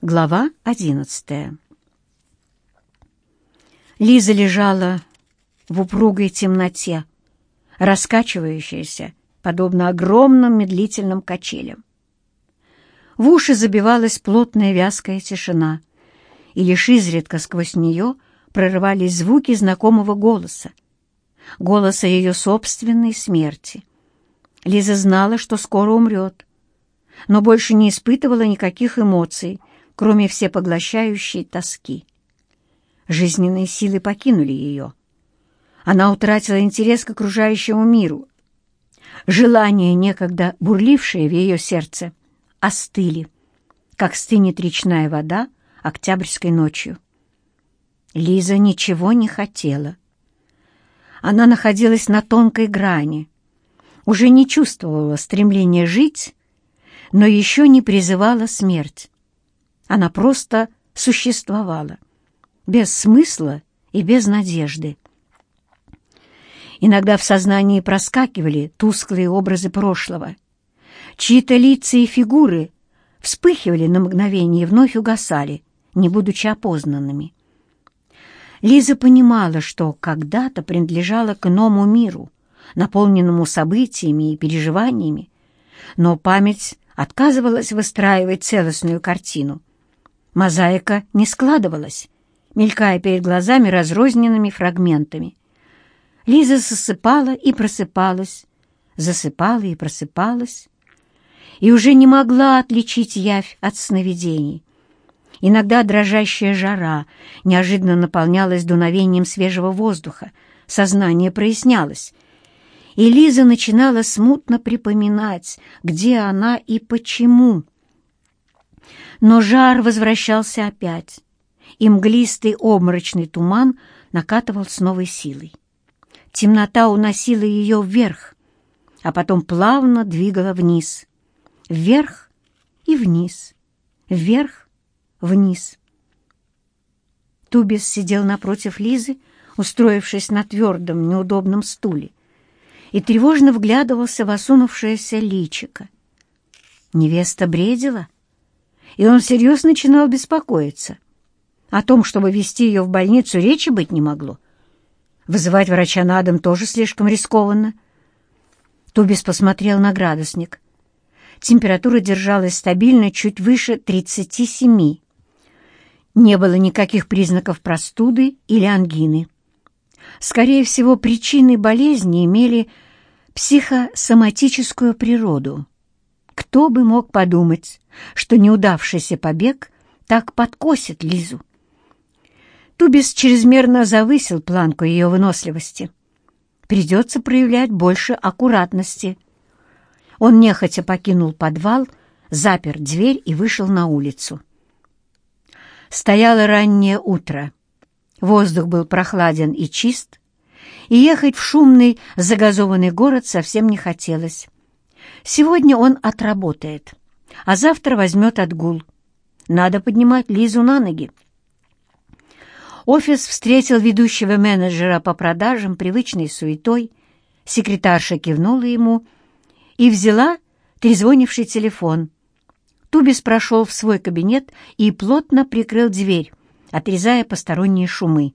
Глава одиннадцатая Лиза лежала в упругой темноте, раскачивающейся, подобно огромным медлительным качелям. В уши забивалась плотная вязкая тишина, и лишь изредка сквозь нее прорывались звуки знакомого голоса, голоса ее собственной смерти. Лиза знала, что скоро умрет, но больше не испытывала никаких эмоций, кроме всепоглощающей тоски. Жизненные силы покинули ее. Она утратила интерес к окружающему миру. Желания, некогда бурлившие в ее сердце, остыли, как стынет речная вода октябрьской ночью. Лиза ничего не хотела. Она находилась на тонкой грани, уже не чувствовала стремления жить, но еще не призывала смерть. Она просто существовала, без смысла и без надежды. Иногда в сознании проскакивали тусклые образы прошлого. Чьи-то лица и фигуры вспыхивали на мгновение и вновь угасали, не будучи опознанными. Лиза понимала, что когда-то принадлежала к иному миру, наполненному событиями и переживаниями, но память отказывалась выстраивать целостную картину — Мозаика не складывалась, мелькая перед глазами разрозненными фрагментами. Лиза засыпала и просыпалась, засыпала и просыпалась, и уже не могла отличить явь от сновидений. Иногда дрожащая жара неожиданно наполнялась дуновением свежего воздуха, сознание прояснялось, и Лиза начинала смутно припоминать, где она и почему — но жар возвращался опять, и мглистый обморочный туман накатывал с новой силой. Темнота уносила ее вверх, а потом плавно двигала вниз. Вверх и вниз, вверх, вниз. Тубис сидел напротив Лизы, устроившись на твердом, неудобном стуле, и тревожно вглядывался в осунувшееся личико. Невеста бредила — и он всерьез начинал беспокоиться. О том, чтобы вести ее в больницу, речи быть не могло. Вызывать врача на дом тоже слишком рискованно. Тубис посмотрел на градусник. Температура держалась стабильно чуть выше 37. Не было никаких признаков простуды или ангины. Скорее всего, причины болезни имели психосоматическую природу. Кто бы мог подумать, что неудавшийся побег так подкосит Лизу? Тубис чрезмерно завысил планку ее выносливости. Придется проявлять больше аккуратности. Он нехотя покинул подвал, запер дверь и вышел на улицу. Стояло раннее утро. Воздух был прохладен и чист, и ехать в шумный загазованный город совсем не хотелось. Сегодня он отработает, а завтра возьмет отгул. Надо поднимать Лизу на ноги. Офис встретил ведущего менеджера по продажам привычной суетой. Секретарша кивнула ему и взяла трезвонивший телефон. Тубис прошел в свой кабинет и плотно прикрыл дверь, отрезая посторонние шумы.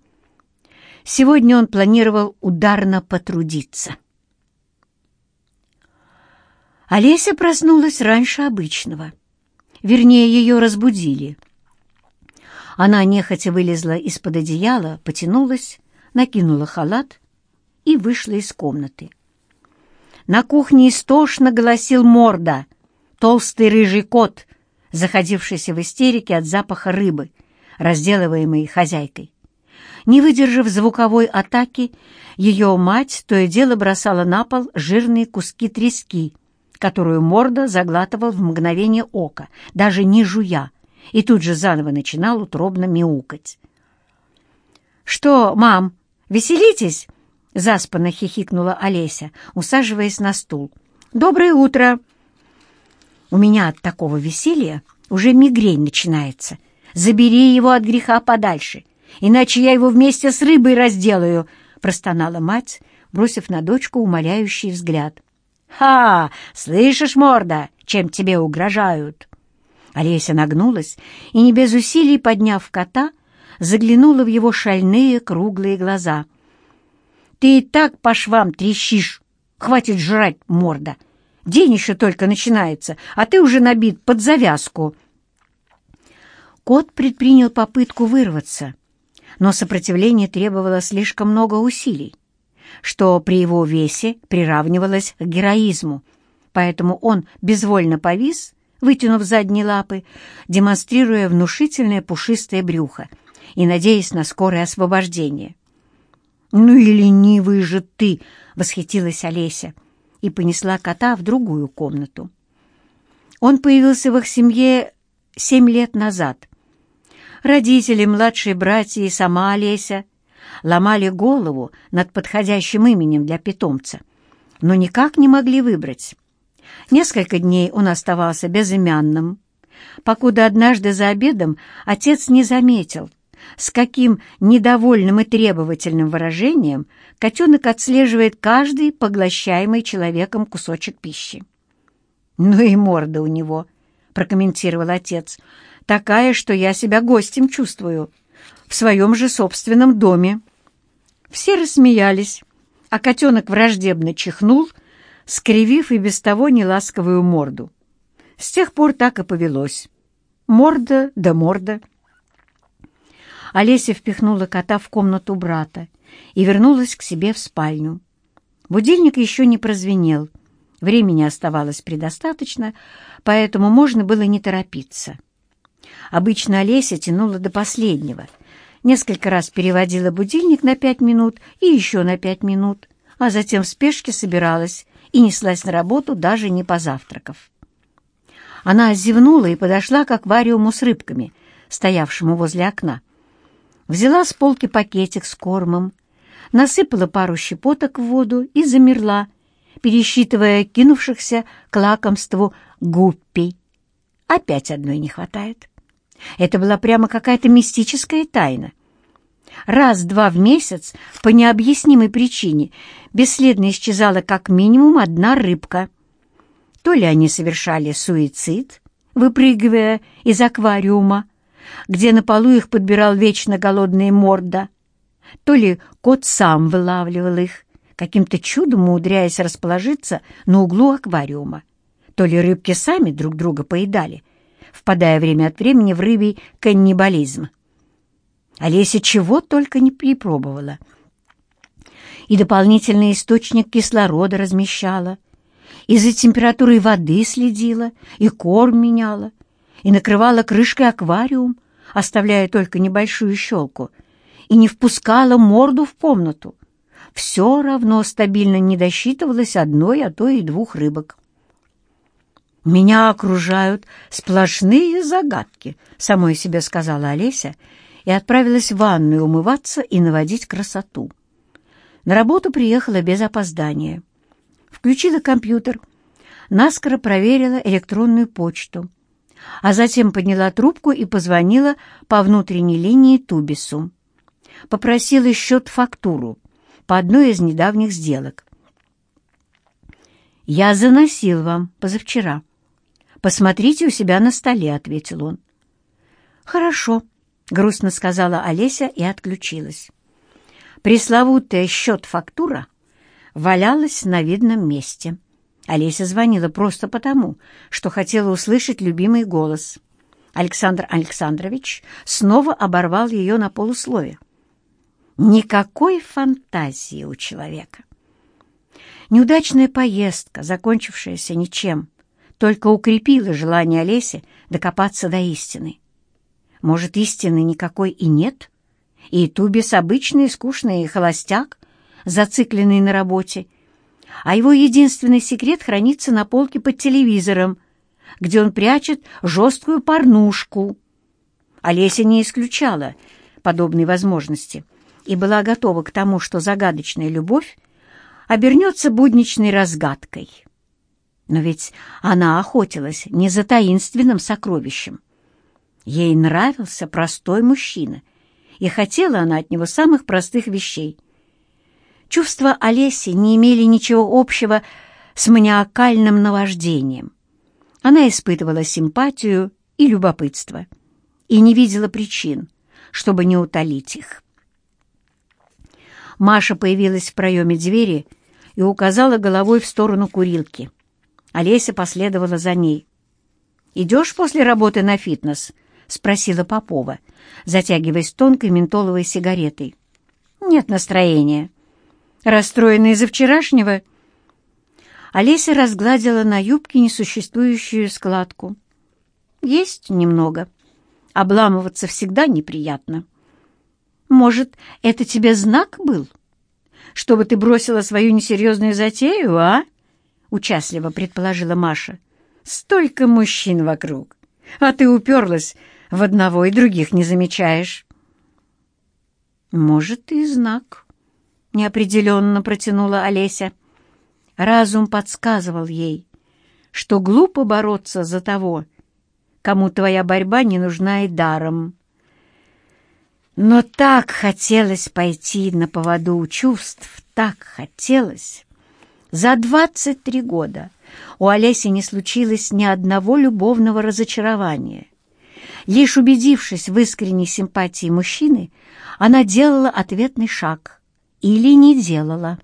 Сегодня он планировал ударно потрудиться. Олеся проснулась раньше обычного. Вернее, ее разбудили. Она нехотя вылезла из-под одеяла, потянулась, накинула халат и вышла из комнаты. На кухне истошно голосил морда, толстый рыжий кот, заходившийся в истерике от запаха рыбы, разделываемой хозяйкой. Не выдержав звуковой атаки, ее мать то и дело бросала на пол жирные куски трески, которую морда заглатывал в мгновение ока, даже не жуя, и тут же заново начинал утробно мяукать. «Что, мам, веселитесь?» — заспанно хихикнула Олеся, усаживаясь на стул. «Доброе утро!» «У меня от такого веселья уже мигрень начинается. Забери его от греха подальше, иначе я его вместе с рыбой разделаю», — простонала мать, бросив на дочку умоляющий взгляд. «Ха! Слышишь, морда, чем тебе угрожают?» Олеся нагнулась и, не без усилий подняв кота, заглянула в его шальные круглые глаза. «Ты и так по швам трещишь! Хватит жрать, морда! День еще только начинается, а ты уже набит под завязку!» Кот предпринял попытку вырваться, но сопротивление требовало слишком много усилий, что при его весе приравнивалось к героизму, поэтому он безвольно повис, вытянув задние лапы, демонстрируя внушительное пушистое брюхо и надеясь на скорое освобождение. «Ну и ленивый же ты!» — восхитилась Олеся и понесла кота в другую комнату. Он появился в их семье семь лет назад. Родители, младшие братья и сама Олеся ломали голову над подходящим именем для питомца, но никак не могли выбрать. Несколько дней он оставался безымянным, покуда однажды за обедом отец не заметил, с каким недовольным и требовательным выражением котенок отслеживает каждый поглощаемый человеком кусочек пищи. «Ну и морда у него», — прокомментировал отец, — «такая, что я себя гостем чувствую, в своем же собственном доме». Все рассмеялись, а котенок враждебно чихнул, скривив и без того неласковую морду. С тех пор так и повелось. Морда да морда — Олеся впихнула кота в комнату брата и вернулась к себе в спальню. Будильник еще не прозвенел. Времени оставалось предостаточно, поэтому можно было не торопиться. Обычно Олеся тянула до последнего. Несколько раз переводила будильник на пять минут и еще на пять минут, а затем в спешке собиралась и неслась на работу, даже не позавтракав. Она зевнула и подошла к аквариуму с рыбками, стоявшему возле окна взяла с полки пакетик с кормом, насыпала пару щепоток в воду и замерла, пересчитывая кинувшихся к лакомству гуппей. Опять одной не хватает. Это была прямо какая-то мистическая тайна. Раз-два в месяц по необъяснимой причине бесследно исчезала как минимум одна рыбка. То ли они совершали суицид, выпрыгивая из аквариума, где на полу их подбирал вечно голодный морда. То ли кот сам вылавливал их, каким-то чудом умудряясь расположиться на углу аквариума, то ли рыбки сами друг друга поедали, впадая время от времени в рыбий каннибализм. Олеся чего только не припробовала. И дополнительный источник кислорода размещала, и за температурой воды следила, и корм меняла, и накрывала крышкой аквариум, оставляя только небольшую щелку, и не впускала морду в комнату. Все равно стабильно не досчитывалось одной, а то и двух рыбок. «Меня окружают сплошные загадки», — самой себе сказала Олеся, и отправилась в ванную умываться и наводить красоту. На работу приехала без опоздания. Включила компьютер, наскоро проверила электронную почту — а затем подняла трубку и позвонила по внутренней линии Тубису. Попросила счет-фактуру по одной из недавних сделок. «Я заносил вам позавчера. Посмотрите у себя на столе», — ответил он. «Хорошо», — грустно сказала Олеся и отключилась. Пресловутая счет-фактура валялась на видном месте. Олеся звонила просто потому, что хотела услышать любимый голос. Александр Александрович снова оборвал ее на полуслове. Никакой фантазии у человека. Неудачная поездка, закончившаяся ничем, только укрепила желание Олеси докопаться до истины. Может, истины никакой и нет? И Тубис обычный скучный холостяк, зацикленный на работе, а его единственный секрет хранится на полке под телевизором, где он прячет жесткую порнушку. Олеся не исключала подобной возможности и была готова к тому, что загадочная любовь обернется будничной разгадкой. Но ведь она охотилась не за таинственным сокровищем. Ей нравился простой мужчина, и хотела она от него самых простых вещей — Чувства Олеси не имели ничего общего с маниакальным наваждением. Она испытывала симпатию и любопытство, и не видела причин, чтобы не утолить их. Маша появилась в проеме двери и указала головой в сторону курилки. Олеся последовала за ней. «Идешь после работы на фитнес?» — спросила Попова, затягиваясь тонкой ментоловой сигаретой. «Нет настроения. Расстроена из-за вчерашнего?» Олеся разгладила на юбке несуществующую складку. «Есть немного. Обламываться всегда неприятно». «Может, это тебе знак был? Чтобы ты бросила свою несерьезную затею, а?» — участливо предположила Маша. «Столько мужчин вокруг, а ты уперлась в одного и других не замечаешь». «Может, и знак», — неопределенно протянула Олеся. Разум подсказывал ей, что глупо бороться за того, кому твоя борьба не нужна и даром. Но так хотелось пойти на поводу у чувств, так хотелось. За двадцать три года у Олеси не случилось ни одного любовного разочарования. Лишь убедившись в искренней симпатии мужчины, она делала ответный шаг или не делала.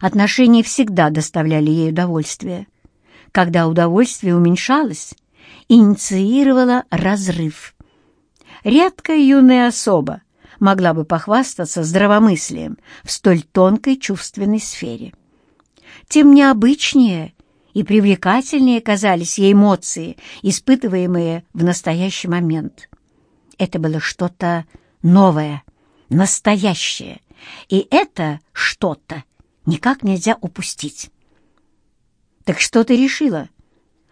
Отношения всегда доставляли ей удовольствие. Когда удовольствие уменьшалось, инициировало разрыв. Редкая юная особа могла бы похвастаться здравомыслием в столь тонкой чувственной сфере. Тем необычнее и привлекательнее казались ей эмоции, испытываемые в настоящий момент. Это было что-то новое, настоящее, и это что-то никак нельзя упустить. «Так что ты решила?»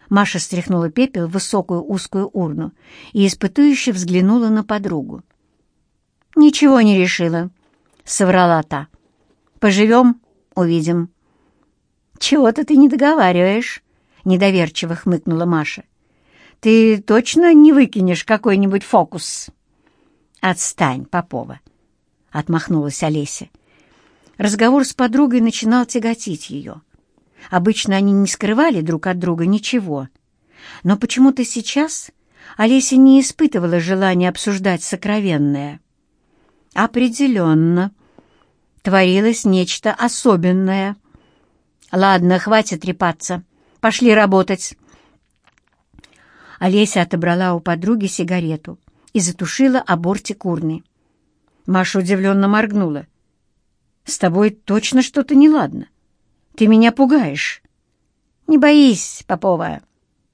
Маша стряхнула пепел в высокую узкую урну и испытующе взглянула на подругу. «Ничего не решила», — соврала та. «Поживем — увидим». «Чего-то ты не договариваешь», — недоверчиво хмыкнула Маша. «Ты точно не выкинешь какой-нибудь фокус?» «Отстань, Попова», — отмахнулась Олеся. Разговор с подругой начинал тяготить ее. Обычно они не скрывали друг от друга ничего. Но почему-то сейчас Олеся не испытывала желания обсуждать сокровенное. Определенно, творилось нечто особенное. «Ладно, хватит трепаться. Пошли работать». Олеся отобрала у подруги сигарету и затушила абортик урны. Маша удивленно моргнула. «С тобой точно что-то неладно. Ты меня пугаешь». «Не боись, Попова,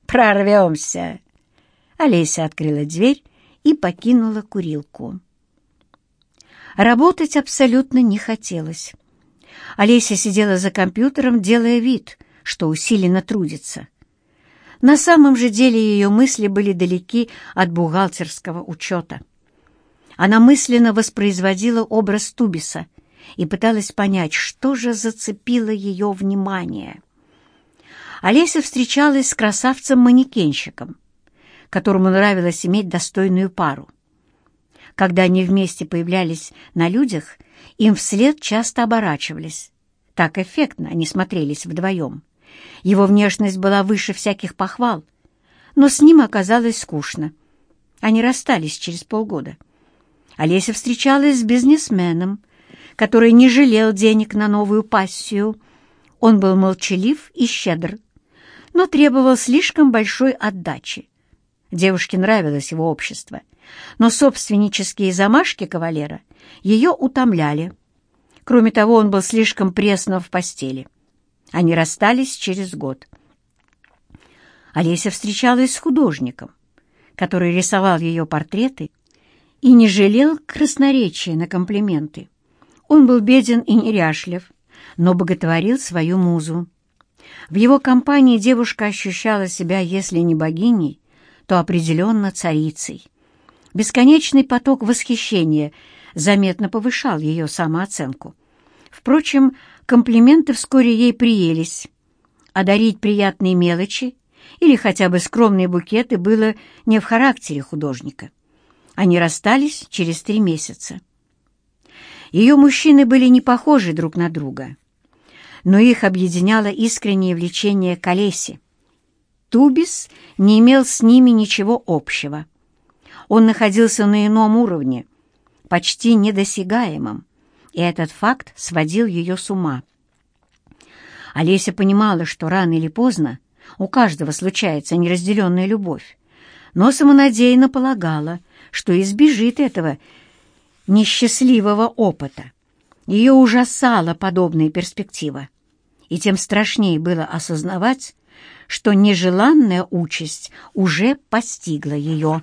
прорвемся». Олеся открыла дверь и покинула курилку. Работать абсолютно не хотелось. Олеся сидела за компьютером, делая вид, что усиленно трудится. На самом же деле ее мысли были далеки от бухгалтерского учета. Она мысленно воспроизводила образ Тубиса и пыталась понять, что же зацепило ее внимание. Олеся встречалась с красавцем-манекенщиком, которому нравилось иметь достойную пару. Когда они вместе появлялись на людях, им вслед часто оборачивались. Так эффектно они смотрелись вдвоем. Его внешность была выше всяких похвал, но с ним оказалось скучно. Они расстались через полгода. Олеся встречалась с бизнесменом, который не жалел денег на новую пассию. Он был молчалив и щедр, но требовал слишком большой отдачи. Девушке нравилось его общество, но собственнические замашки кавалера ее утомляли. Кроме того, он был слишком пресно в постели. Они расстались через год. Олеся встречалась с художником, который рисовал ее портреты и не жалел красноречия на комплименты. Он был беден и неряшлив, но боготворил свою музу. В его компании девушка ощущала себя, если не богиней, то определенно царицей. Бесконечный поток восхищения заметно повышал ее самооценку. Впрочем, комплименты вскоре ей приелись. А дарить приятные мелочи или хотя бы скромные букеты было не в характере художника. Они расстались через три месяца. Ее мужчины были не похожи друг на друга, но их объединяло искреннее влечение к Олесе. Тубис не имел с ними ничего общего. Он находился на ином уровне, почти недосягаемом, и этот факт сводил ее с ума. Олеся понимала, что рано или поздно у каждого случается неразделенная любовь, но самонадеянно полагала, что избежит этого несчастливого опыта. Ее ужасала подобная перспектива, и тем страшнее было осознавать, что нежеланная участь уже постигла ее.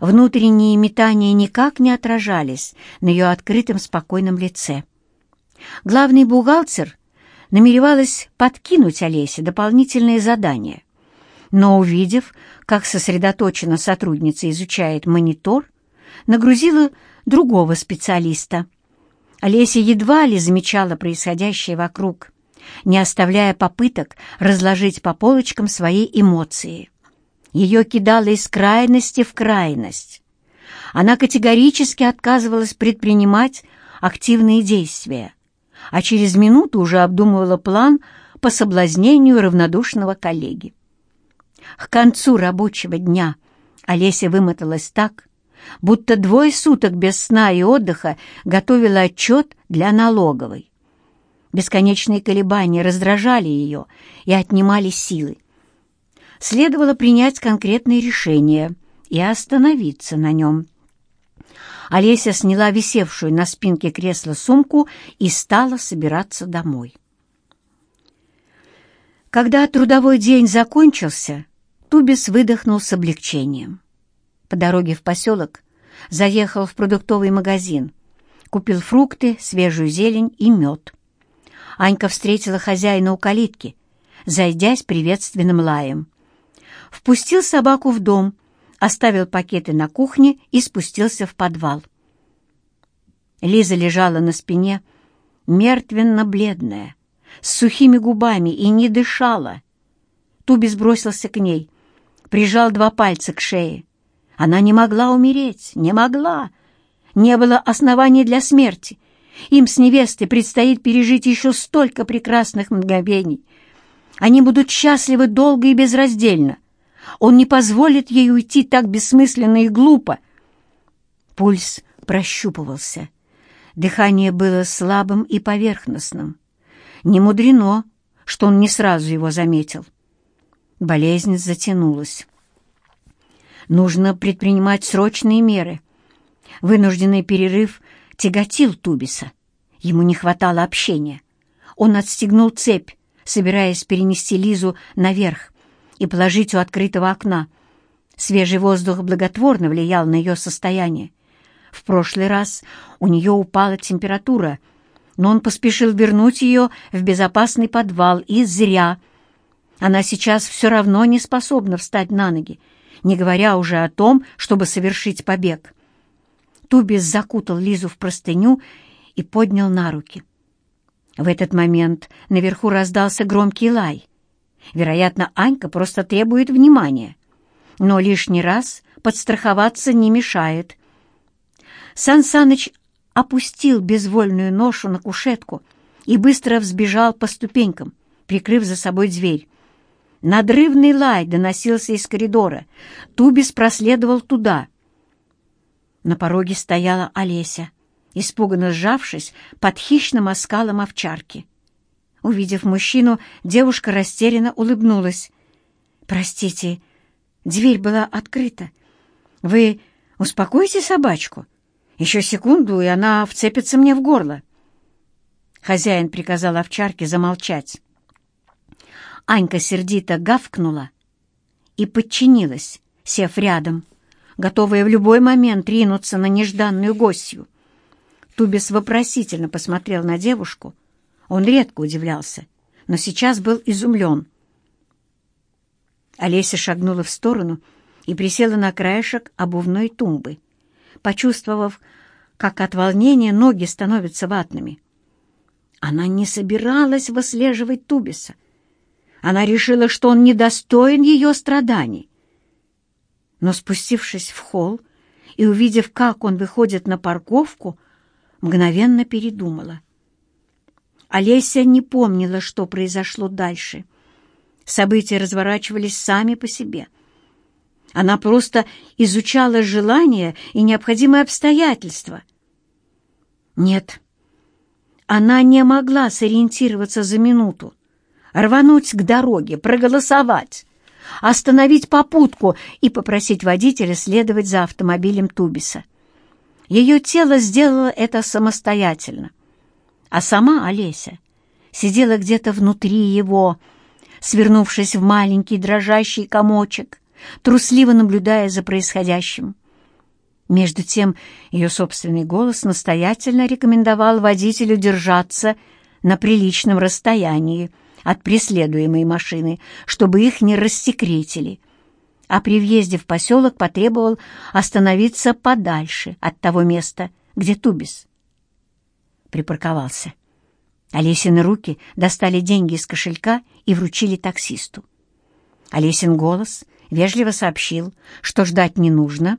Внутренние метания никак не отражались на ее открытом спокойном лице. Главный бухгалтер намеревалась подкинуть Олесе дополнительные задания, но, увидев, как сосредоточенно сотрудница изучает монитор, нагрузила другого специалиста. Олеся едва ли замечала происходящее вокруг не оставляя попыток разложить по полочкам свои эмоции. Ее кидало из крайности в крайность. Она категорически отказывалась предпринимать активные действия, а через минуту уже обдумывала план по соблазнению равнодушного коллеги. К концу рабочего дня Олеся вымоталась так, будто двое суток без сна и отдыха готовила отчет для налоговой. Бесконечные колебания раздражали ее и отнимали силы. Следовало принять конкретное решение и остановиться на нем. Олеся сняла висевшую на спинке кресла сумку и стала собираться домой. Когда трудовой день закончился, Тубис выдохнул с облегчением. По дороге в поселок заехал в продуктовый магазин, купил фрукты, свежую зелень и мед. Анька встретила хозяина у калитки, зайдясь приветственным лаем. Впустил собаку в дом, оставил пакеты на кухне и спустился в подвал. Лиза лежала на спине, мертвенно-бледная, с сухими губами и не дышала. Тубис бросился к ней, прижал два пальца к шее. Она не могла умереть, не могла. Не было оснований для смерти. Им с невестой предстоит пережить еще столько прекрасных мгновений. Они будут счастливы долго и безраздельно. Он не позволит ей уйти так бессмысленно и глупо. Пульс прощупывался. Дыхание было слабым и поверхностным. Не мудрено, что он не сразу его заметил. Болезнь затянулась. Нужно предпринимать срочные меры. Вынужденный перерыв тяготил Тубиса. Ему не хватало общения. Он отстегнул цепь, собираясь перенести Лизу наверх и положить у открытого окна. Свежий воздух благотворно влиял на ее состояние. В прошлый раз у нее упала температура, но он поспешил вернуть ее в безопасный подвал, и зря. Она сейчас все равно не способна встать на ноги, не говоря уже о том, чтобы совершить побег. Тубис закутал Лизу в простыню и поднял на руки. В этот момент наверху раздался громкий лай. Вероятно, Анька просто требует внимания. Но лишний раз подстраховаться не мешает. Сан Саныч опустил безвольную ношу на кушетку и быстро взбежал по ступенькам, прикрыв за собой дверь. Надрывный лай доносился из коридора. Тубис проследовал туда. На пороге стояла Олеся, испуганно сжавшись под хищным оскалом овчарки. Увидев мужчину, девушка растерянно улыбнулась. «Простите, дверь была открыта. Вы успокоите собачку? Еще секунду, и она вцепится мне в горло». Хозяин приказал овчарке замолчать. Анька сердито гавкнула и подчинилась, сев рядом готовая в любой момент ринуться на нежданную гостью. Тубис вопросительно посмотрел на девушку. Он редко удивлялся, но сейчас был изумлен. Олеся шагнула в сторону и присела на краешек обувной тумбы, почувствовав, как от волнения ноги становятся ватными. Она не собиралась выслеживать Тубиса. Она решила, что он недостоин ее страданий но спустившись в холл и увидев, как он выходит на парковку, мгновенно передумала. Олеся не помнила, что произошло дальше. События разворачивались сами по себе. Она просто изучала желания и необходимые обстоятельства. Нет, она не могла сориентироваться за минуту, рвануть к дороге, проголосовать, остановить попутку и попросить водителя следовать за автомобилем Тубиса. Ее тело сделало это самостоятельно, а сама Олеся сидела где-то внутри его, свернувшись в маленький дрожащий комочек, трусливо наблюдая за происходящим. Между тем ее собственный голос настоятельно рекомендовал водителю держаться на приличном расстоянии от преследуемой машины, чтобы их не рассекретили, а при въезде в поселок потребовал остановиться подальше от того места, где Тубис припарковался. Олесины руки достали деньги из кошелька и вручили таксисту. Олесин голос вежливо сообщил, что ждать не нужно,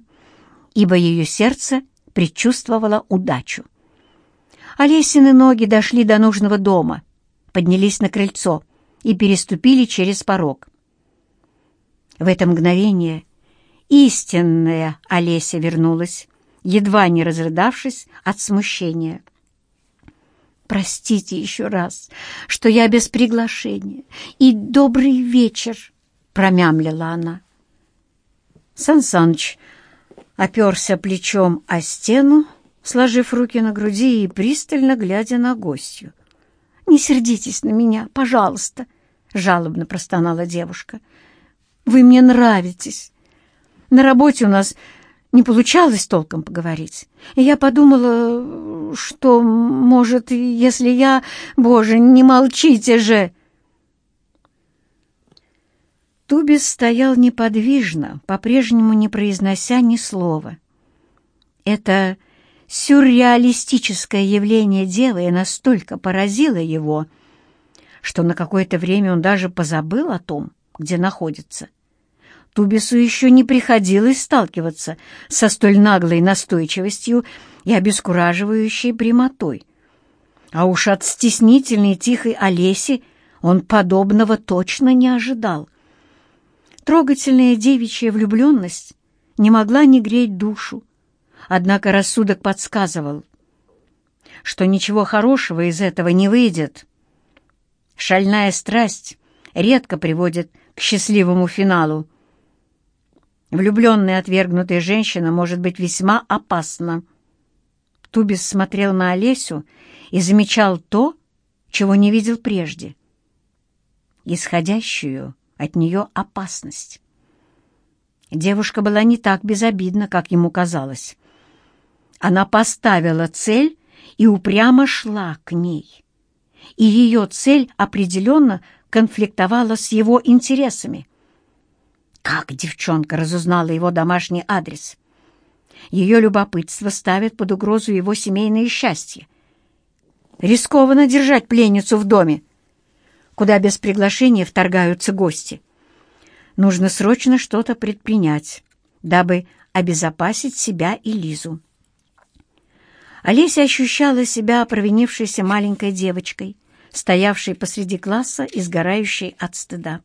ибо ее сердце предчувствовало удачу. Олесины ноги дошли до нужного дома, поднялись на крыльцо и переступили через порог. В это мгновение истинная Олеся вернулась, едва не разрыдавшись от смущения. Простите еще раз, что я без приглашения. И добрый вечер, — промямлила она. Сан Саныч оперся плечом о стену, сложив руки на груди и пристально глядя на гостью. «Не сердитесь на меня, пожалуйста», — жалобно простонала девушка. «Вы мне нравитесь. На работе у нас не получалось толком поговорить. И я подумала, что, может, если я... Боже, не молчите же!» Тубис стоял неподвижно, по-прежнему не произнося ни слова. Это сюрреалистическое явление девы настолько поразило его, что на какое-то время он даже позабыл о том, где находится. Тубису еще не приходилось сталкиваться со столь наглой настойчивостью и обескураживающей прямотой. А уж от стеснительной тихой Олеси он подобного точно не ожидал. Трогательная девичья влюбленность не могла не греть душу, однако рассудок подсказывал, что ничего хорошего из этого не выйдет. Шальная страсть редко приводит к счастливому финалу, Влюбленная отвергнутая женщина может быть весьма опасна. Тубис смотрел на Олесю и замечал то, чего не видел прежде. Исходящую от нее опасность. Девушка была не так безобидна, как ему казалось. Она поставила цель и упрямо шла к ней. И ее цель определенно конфликтовала с его интересами — как девчонка разузнала его домашний адрес? Ее любопытство ставит под угрозу его семейное счастье. Рискованно держать пленницу в доме, куда без приглашения вторгаются гости. Нужно срочно что-то предпринять, дабы обезопасить себя и Лизу. Олеся ощущала себя провинившейся маленькой девочкой, стоявшей посреди класса и сгорающей от стыда.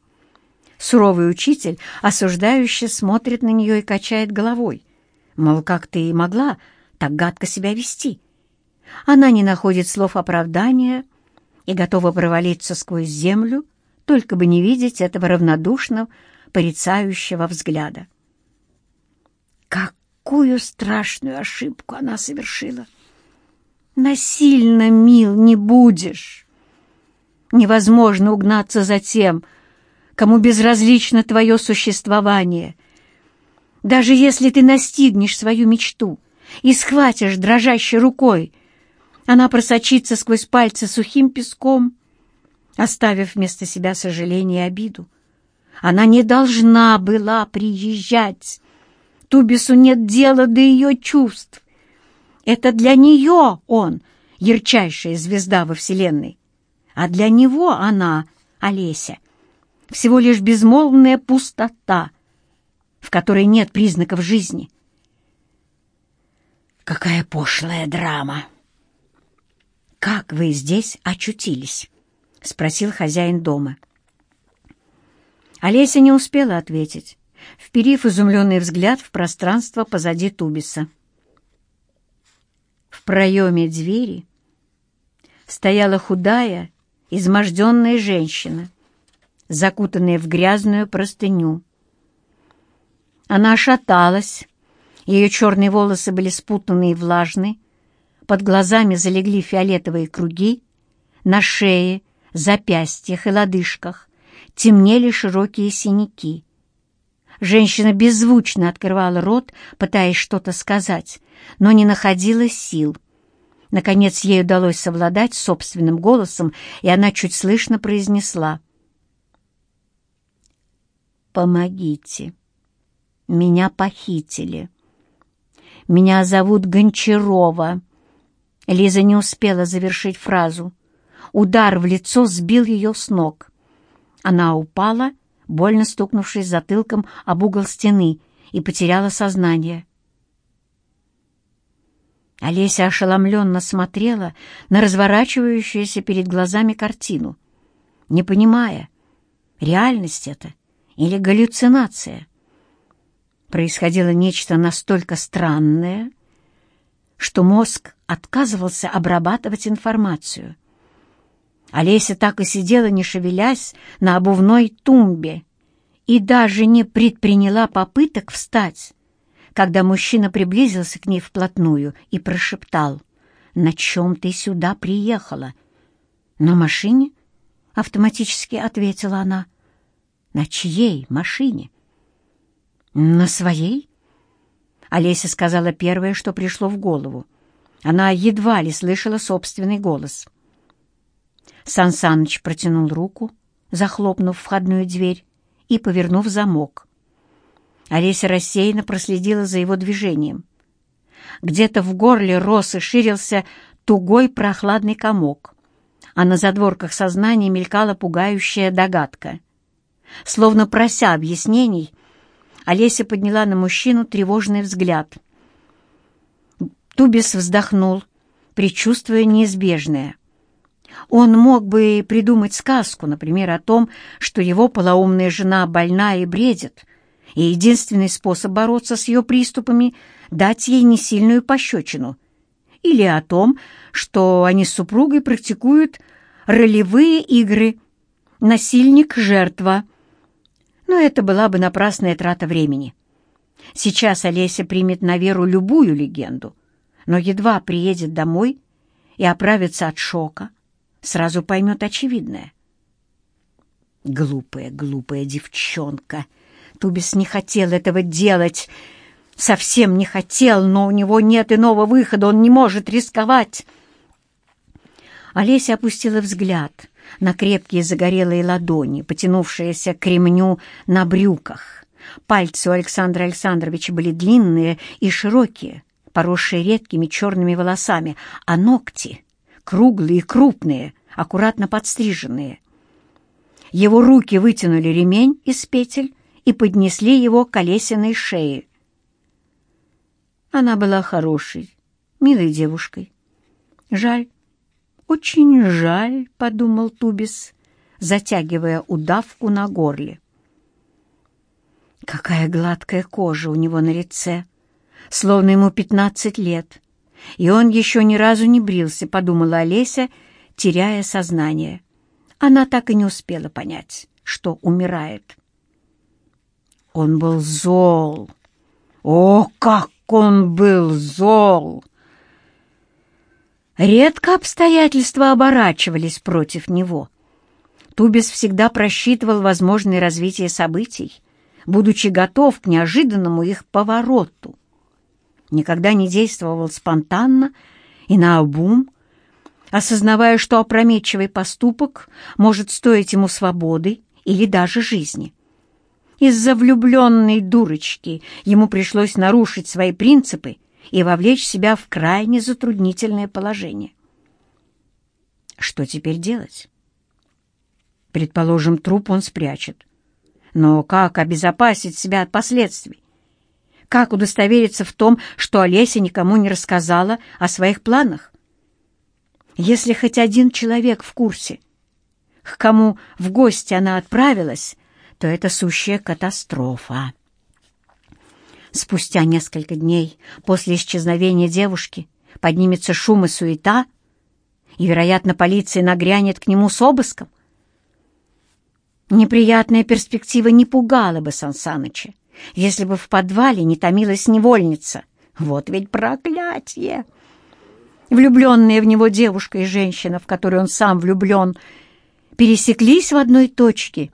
Суровый учитель осуждающе смотрит на нее и качает головой. Мол, как ты и могла так гадко себя вести? Она не находит слов оправдания и готова провалиться сквозь землю, только бы не видеть этого равнодушного, порицающего взгляда. Какую страшную ошибку она совершила! Насильно мил не будешь. Невозможно угнаться за тем, кому безразлично твое существование. Даже если ты настигнешь свою мечту и схватишь дрожащей рукой, она просочится сквозь пальцы сухим песком, оставив вместо себя сожаление и обиду. Она не должна была приезжать. Тубису нет дела до ее чувств. Это для нее он — ярчайшая звезда во Вселенной, а для него она — Олеся — всего лишь безмолвная пустота, в которой нет признаков жизни. Какая пошлая драма! «Как вы здесь очутились?» — спросил хозяин дома. Олеся не успела ответить, вперив изумленный взгляд в пространство позади Тубиса. В проеме двери стояла худая, изможденная женщина, закутанная в грязную простыню. Она шаталась, ее черные волосы были спутаны и влажны, под глазами залегли фиолетовые круги, на шее, запястьях и лодыжках темнели широкие синяки. Женщина беззвучно открывала рот, пытаясь что-то сказать, но не находила сил. Наконец ей удалось совладать собственным голосом, и она чуть слышно произнесла. «Помогите. Меня похитили. Меня зовут Гончарова». Лиза не успела завершить фразу. Удар в лицо сбил ее с ног. Она упала, больно стукнувшись затылком об угол стены, и потеряла сознание. Олеся ошеломленно смотрела на разворачивающуюся перед глазами картину, не понимая, реальность это или галлюцинация. Происходило нечто настолько странное, что мозг отказывался обрабатывать информацию. Олеся так и сидела, не шевелясь, на обувной тумбе и даже не предприняла попыток встать, когда мужчина приблизился к ней вплотную и прошептал, «На чем ты сюда приехала?» «На машине?» — автоматически ответила она. «На чьей машине?» «На своей?» Олеся сказала первое, что пришло в голову. Она едва ли слышала собственный голос. Сан Саныч протянул руку, захлопнув входную дверь и повернув замок. Олеся рассеянно проследила за его движением. Где-то в горле рос и ширился тугой прохладный комок, а на задворках сознания мелькала пугающая догадка. Словно прося объяснений, Олеся подняла на мужчину тревожный взгляд. Тубис вздохнул, предчувствуя неизбежное. Он мог бы придумать сказку, например, о том, что его полоумная жена больна и бредит, и единственный способ бороться с ее приступами — дать ей несильную пощечину, или о том, что они с супругой практикуют ролевые игры «насильник-жертва», но это была бы напрасная трата времени. Сейчас Олеся примет на веру любую легенду, но едва приедет домой и оправится от шока, сразу поймет очевидное. Глупая, глупая девчонка. Тубис не хотел этого делать, совсем не хотел, но у него нет иного выхода, он не может рисковать. Олеся опустила взгляд на крепкие загорелые ладони, потянувшиеся к ремню на брюках. Пальцы у Александра Александровича были длинные и широкие, поросшие редкими черными волосами, а ногти — круглые и крупные, аккуратно подстриженные. Его руки вытянули ремень из петель и поднесли его к колесиной шее. Она была хорошей, милой девушкой. Жаль, «Очень жаль», — подумал Тубис, затягивая удавку на горле. Какая гладкая кожа у него на лице, словно ему пятнадцать лет, и он еще ни разу не брился, подумала Олеся, теряя сознание. Она так и не успела понять, что умирает. Он был зол. О, как он был зол! Редко обстоятельства оборачивались против него. Тубис всегда просчитывал возможное развитие событий, будучи готов к неожиданному их повороту. Никогда не действовал спонтанно и наобум, осознавая, что опрометчивый поступок может стоить ему свободы или даже жизни. Из-за влюбленной дурочки ему пришлось нарушить свои принципы и вовлечь себя в крайне затруднительное положение. Что теперь делать? Предположим, труп он спрячет. Но как обезопасить себя от последствий? Как удостовериться в том, что Олеся никому не рассказала о своих планах? Если хоть один человек в курсе, к кому в гости она отправилась, то это сущая катастрофа. Спустя несколько дней после исчезновения девушки поднимется шум и суета, и, вероятно, полиция нагрянет к нему с обыском. Неприятная перспектива не пугала бы Сансаныча, если бы в подвале не томилась невольница. Вот ведь проклятие! Влюбленная в него девушка и женщина, в которую он сам влюблен, пересеклись в одной точке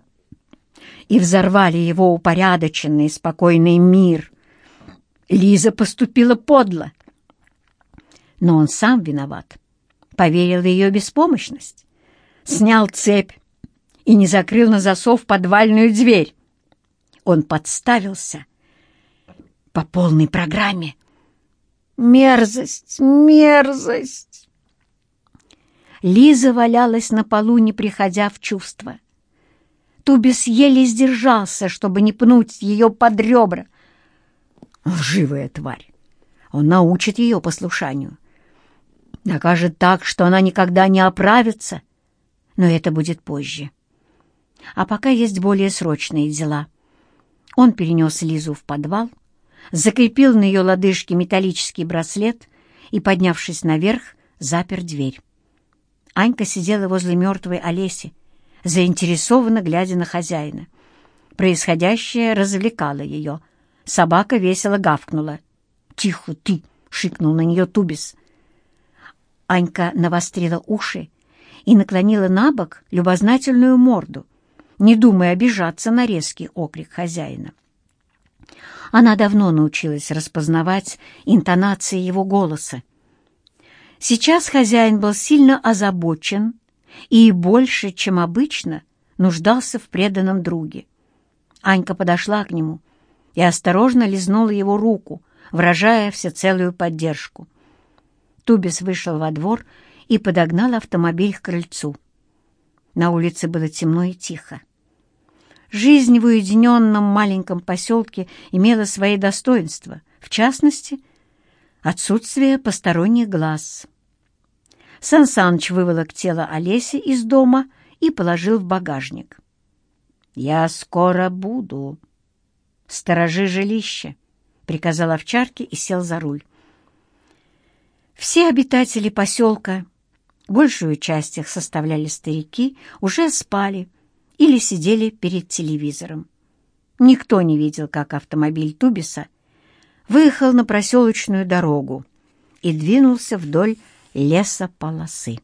и взорвали его упорядоченный спокойный мир. Лиза поступила подло, но он сам виноват. Поверил в ее беспомощность, снял цепь и не закрыл на засов подвальную дверь. Он подставился по полной программе. Мерзость, мерзость! Лиза валялась на полу, не приходя в чувство. Тубис еле сдержался, чтобы не пнуть ее под ребра. Лживая тварь! Он научит ее послушанию. Накажет так, что она никогда не оправится, но это будет позже. А пока есть более срочные дела. Он перенес Лизу в подвал, закрепил на ее лодыжке металлический браслет и, поднявшись наверх, запер дверь. Анька сидела возле мертвой Олеси, заинтересованно глядя на хозяина. Происходящее развлекало ее. Собака весело гавкнула. «Тихо ты!» — шикнул на нее Тубис. Анька навострила уши и наклонила на бок любознательную морду, не думая обижаться на резкий окрик хозяина. Она давно научилась распознавать интонации его голоса. Сейчас хозяин был сильно озабочен и больше, чем обычно, нуждался в преданном друге. Анька подошла к нему и осторожно лизнула его руку, выражая всецелую поддержку. Тубис вышел во двор и подогнал автомобиль к крыльцу. На улице было темно и тихо. Жизнь в уединенном маленьком поселке имела свои достоинства, в частности, отсутствие посторонних глаз. Сан Саныч выволок тело Олеси из дома и положил в багажник. «Я скоро буду. Сторожи жилище», — приказал овчарке и сел за руль. Все обитатели поселка, большую часть их составляли старики, уже спали или сидели перед телевизором. Никто не видел, как автомобиль Тубиса выехал на проселочную дорогу и двинулся вдоль лесополосы.